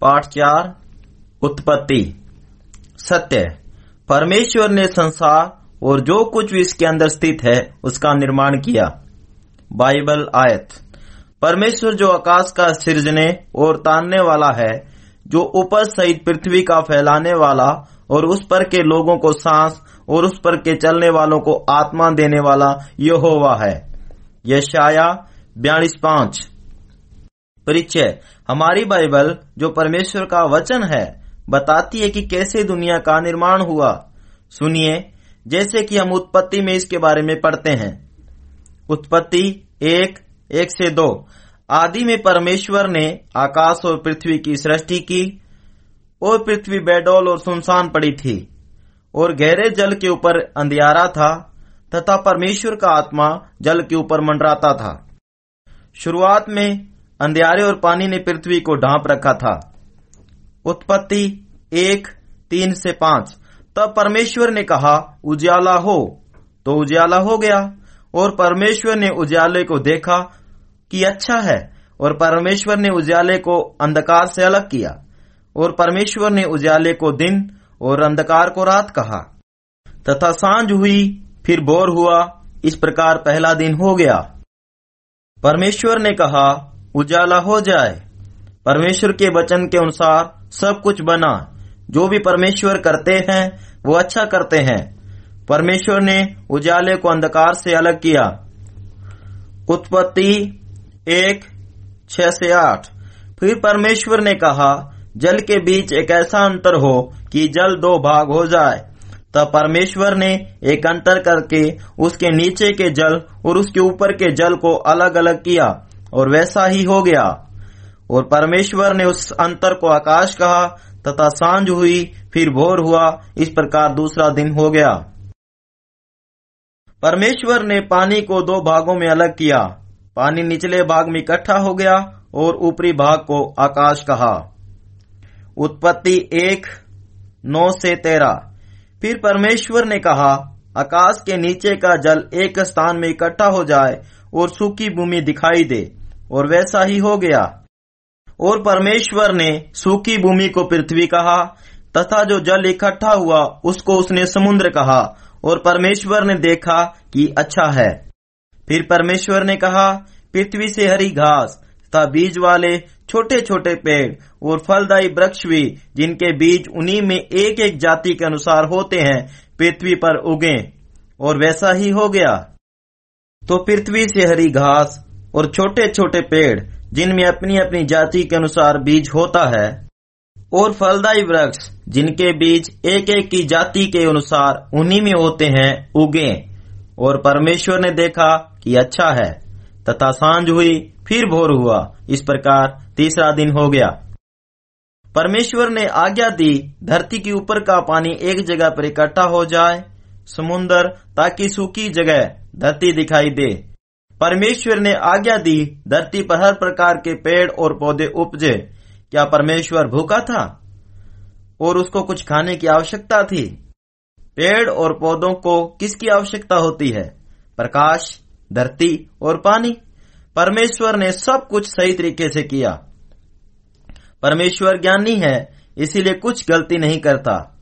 पाठ चार, उत्पत्ति। सत्य। परमेश्वर ने संसार और जो कुछ भी इसके अंदर स्थित है, उसका निर्माण किया। बाइबल आयत। परमेश्वर जो आकाश का सृजने और तानने वाला है, जो ऊपर सहित पृथ्वी का फैलाने वाला और उस पर के लोगों को सांस और उस पर के चलने वालों को आत्मा देने वाला यहोवा है। यशाया बयालीस पाँच। परिचय। हमारी बाइबल, जो परमेश्वर का वचन है, बताती है कि कैसे दुनिया का निर्माण हुआ। सुनिए, जैसे कि हम उत्पत्ति में इसके बारे में पढ़ते हैं। उत्पत्ति एक एक से दो। आदि में परमेश्वर ने आकाश और पृथ्वी की सृष्टि की, और पृथ्वी बेडौल और सुनसान पड़ी थी, और गहरे जल के ऊपर अंधियारा था, तथा परमेश्वर का आत्मा जल के ऊपर मंडराता था। शुरुआत में अंधियारे और पानी ने पृथ्वी को ढांप रखा था। उत्पत्ति एक, तीन से पाँच। तब परमेश्वर ने कहा उजाला हो। तो उजाला हो गया, और परमेश्वर ने उजाले को देखा कि अच्छा है, और परमेश्वर ने उजाले को अंधकार से अलग किया, और परमेश्वर ने उजाले को दिन और अंधकार को रात कहा। तथा साँझ हुई, फिर बोर हुआ, इस प्रकार पहला दिन हो गया। परमेश्वर ने कहा उजाला हो जाए। परमेश्वर के वचन के अनुसार सब कुछ बना। जो भी परमेश्वर करते हैं, वो अच्छा करते हैं। परमेश्वर ने उजाले को अंधकार से अलग किया। उत्पत्ति एक छ से आठ। फिर परमेश्वर ने कहा, जल के बीच एक ऐसा अंतर हो कि जल दो भाग हो जाए। तब परमेश्वर ने एक अंतर करके उसके नीचे के जल और उसके ऊपर के जल को अलग अलग किया। और वैसा ही हो गया। और परमेश्वर ने उस अंतर को आकाश कहा, तथा साँझ हुई, फिर भोर हुआ, इस प्रकार दूसरा दिन हो गया। परमेश्वर ने पानी को दो भागों में अलग किया। पानी निचले भाग में इकट्ठा हो गया, और ऊपरी भाग को आकाश कहा। उत्पत्ति एक, नौ से तेरह। फिर परमेश्वर ने कहा, आकाश के नीचे का जल एक स्थान में इकट्ठा हो जाए, और सूखी भूमि दिखाई दे। और वैसा ही हो गया। और परमेश्वर ने सूखी भूमि को पृथ्वी कहा, तथा जो जल इकट्ठा हुआ, उसको उसने समुद्र कहा, और परमेश्वर ने देखा कि अच्छा है। फिर परमेश्वर ने कहा, पृथ्वी से हरी घास, तथा बीज वाले छोटे छोटे पेड़, और फलदायी वृक्ष भी, जिनके बीज उन्हीं में एक एक जाति के अनुसार होते हैं, पृथ्वी पर उगे, और वैसा ही हो गया। तो पृथ्वी से हरी घास और छोटे छोटे पेड़, जिनमें अपनी अपनी जाति के अनुसार बीज होता है, और फलदायी वृक्ष, जिनके बीज एक एक की जाति के अनुसार उन्हीं में होते हैं, उगे। और परमेश्वर ने देखा कि अच्छा है। तथा साँझ हुई, फिर भोर हुआ। इस प्रकार तीसरा दिन हो गया। परमेश्वर ने आज्ञा दी, धरती के ऊपर का पानी एक जगह पर इकट्ठा हो जाए समुन्दर ताकि सूखी जगह धरती दिखाई दे। परमेश्वर ने आज्ञा दी, धरती पर हर प्रकार के पेड़ और पौधे उपजे। क्या परमेश्वर भूखा था? और उसको कुछ खाने की आवश्यकता थी? पेड़ और पौधों को किसकी आवश्यकता होती है? प्रकाश, धरती और पानी। परमेश्वर ने सब कुछ सही तरीके से किया। परमेश्वर ज्ञानी है, इसीलिए कुछ गलती नहीं करता।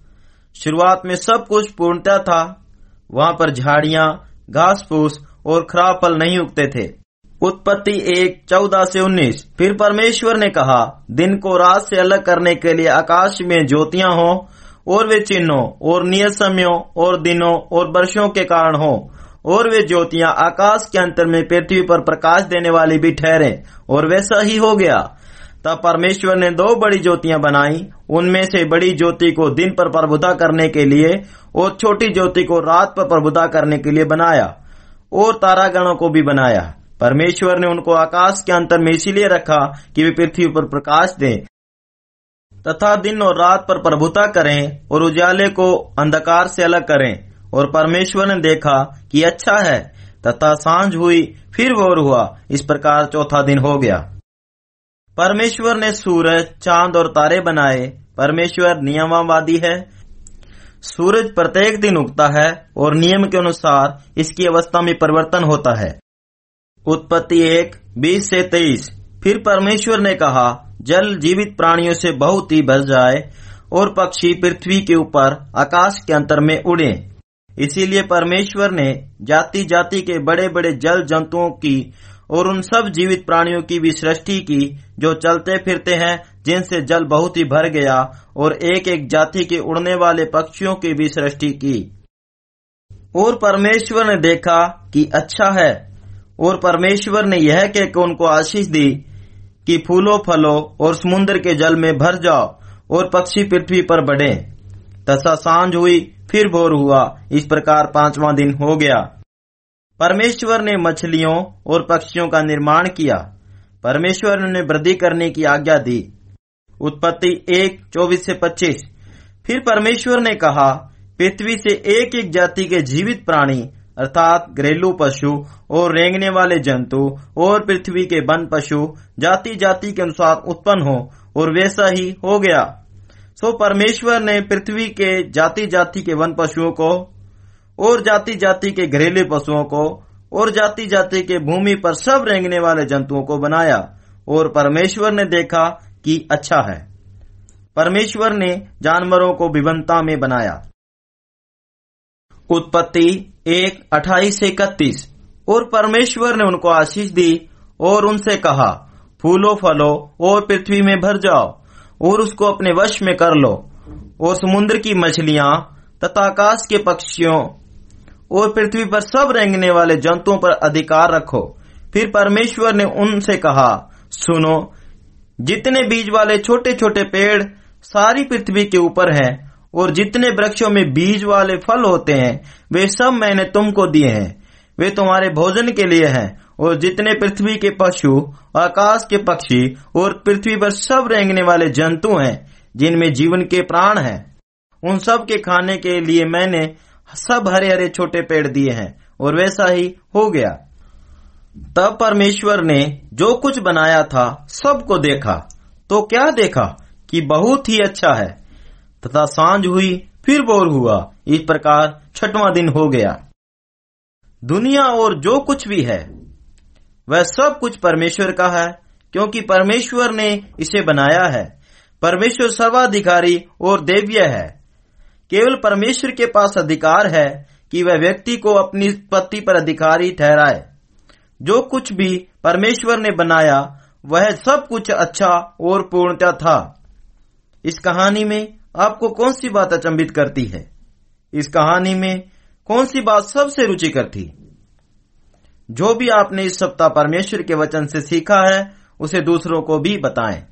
शुरुआत में सब कुछ पूर्णता था। वहाँ पर झाड़ियाँ, घास फूस और खराब फल नहीं उगते थे। उत्पत्ति एक, चौदह से उन्नीस। फिर परमेश्वर ने कहा, दिन को रात से अलग करने के लिए आकाश में ज्योतियाँ हो, और वे चिन्हों, और नियत समयों, और दिनों, और वर्षों के कारण हो, और वे ज्योतियाँ आकाश के अंतर में पृथ्वी पर प्रकाश देने वाली भी ठहरे, और वैसा ही हो गया। तब परमेश्वर ने दो बड़ी ज्योतियाँ बनाई, उनमें से बड़ी ज्योति को दिन पर प्रभुता करने के लिए और छोटी ज्योति को रात पर प्रभुता करने के लिए बनाया। और तारागणों को भी बनाया। परमेश्वर ने उनको आकाश के अंतर में इसीलिए रखा कि वे पृथ्वी पर प्रकाश दें, तथा दिन और रात पर प्रभुता करें और उजाले को अंधकार से अलग करें। और परमेश्वर ने देखा कि अच्छा है, तथा साँझ हुई, फिर वोर हुआ। इस प्रकार चौथा दिन हो गया। परमेश्वर ने सूरज, चाँद और तारे बनाए। परमेश्वर नियमवादी है सूरज प्रत्येक दिन उगता है और नियम के अनुसार इसकी अवस्था में परिवर्तन होता है। उत्पत्ति एक, बीस से तेईस। फिर परमेश्वर ने कहा, जल जीवित प्राणियों से बहुत ही भर जाए और पक्षी पृथ्वी के ऊपर आकाश के अंतर में उड़े। इसीलिए परमेश्वर ने जाति जाति के बड़े बड़े जल जंतुओं की और उन सब जीवित प्राणियों की भी सृष्टि की जो चलते फिरते हैं जिनसे जल बहुत ही भर गया और एक एक जाति के उड़ने वाले पक्षियों की भी सृष्टि की। और परमेश्वर ने देखा कि अच्छा है। और परमेश्वर ने यह कहकर उनको आशीष दी कि फूलों, फलों और समुन्द्र के जल में भर जाओ और पक्षी पृथ्वी पर बढ़े। तथा साँझ हुई, फिर भोर हुआ। इस प्रकार पांचवा दिन हो गया। परमेश्वर ने मछलियों और पक्षियों का निर्माण किया। परमेश्वर ने वृद्धि करने की आज्ञा दी। उत्पत्ति एक, चौबीस से पच्चीस। फिर परमेश्वर ने कहा, पृथ्वी से एक एक जाति के जीवित प्राणी, अर्थात घरेलू पशु और रेंगने वाले जंतु और पृथ्वी के वन पशु जाति जाति के अनुसार उत्पन्न हो, और वैसा ही हो गया। सो परमेश्वर ने पृथ्वी के जाति जाति के वन पशुओं को, और जाति जाति के घरेलू पशुओं को, और जाति जाति के भूमि पर सब रेंगने वाले जंतुओं को बनाया, और परमेश्वर ने देखा कि अच्छा है। परमेश्वर ने जानवरों को विभिन्नता में बनाया। उत्पत्ति एक, अठाईस से इकतीस। और परमेश्वर ने उनको आशीष दी और उनसे कहा, फूलो, फलो और पृथ्वी में भर जाओ और उसको अपने वश में कर लो। और समुद्र की मछलियाँ तथा आकाश के पक्षियों और पृथ्वी पर सब रेंगने वाले जंतुओं पर अधिकार रखो। फिर परमेश्वर ने उनसे कहा, सुनो जितने बीज वाले छोटे छोटे पेड़ सारी पृथ्वी के ऊपर हैं, और जितने वृक्षों में बीज वाले फल होते हैं, वे सब मैंने तुमको दिए हैं। वे तुम्हारे भोजन के लिए हैं, और जितने पृथ्वी के पशु, आकाश के पक्षी, और पृथ्वी पर सब रेंगने वाले जंतु हैं, जिनमें जीवन के प्राण हैं, उन सब के खाने के लिए मैंने सब हरे हरे छोटे पेड़ दिए हैं, और वैसा ही हो गया। तब परमेश्वर ने जो कुछ बनाया था, सबको देखा। तो क्या देखा कि बहुत ही अच्छा है। तथा साँझ हुई, फिर बोर हुआ। इस प्रकार छठवां दिन हो गया। दुनिया और जो कुछ भी है, वह सब कुछ परमेश्वर का है, क्योंकि परमेश्वर ने इसे बनाया है। परमेश्वर सर्वाधिकारी और देव्य है। केवल परमेश्वर के पास अधिकार है कि वह व्यक्ति को अपनी पत्ति पर अधिकारी ठहराए। जो कुछ भी परमेश्वर ने बनाया, वह सब कुछ अच्छा और पूर्णता था। इस कहानी में आपको कौन सी बात अचंबित करती है? इस कहानी में कौन सी बात सबसे रुचिकर थी जो भी आपने इस सप्ताह परमेश्वर के वचन से सीखा है, उसे दूसरों को भी बताएँ।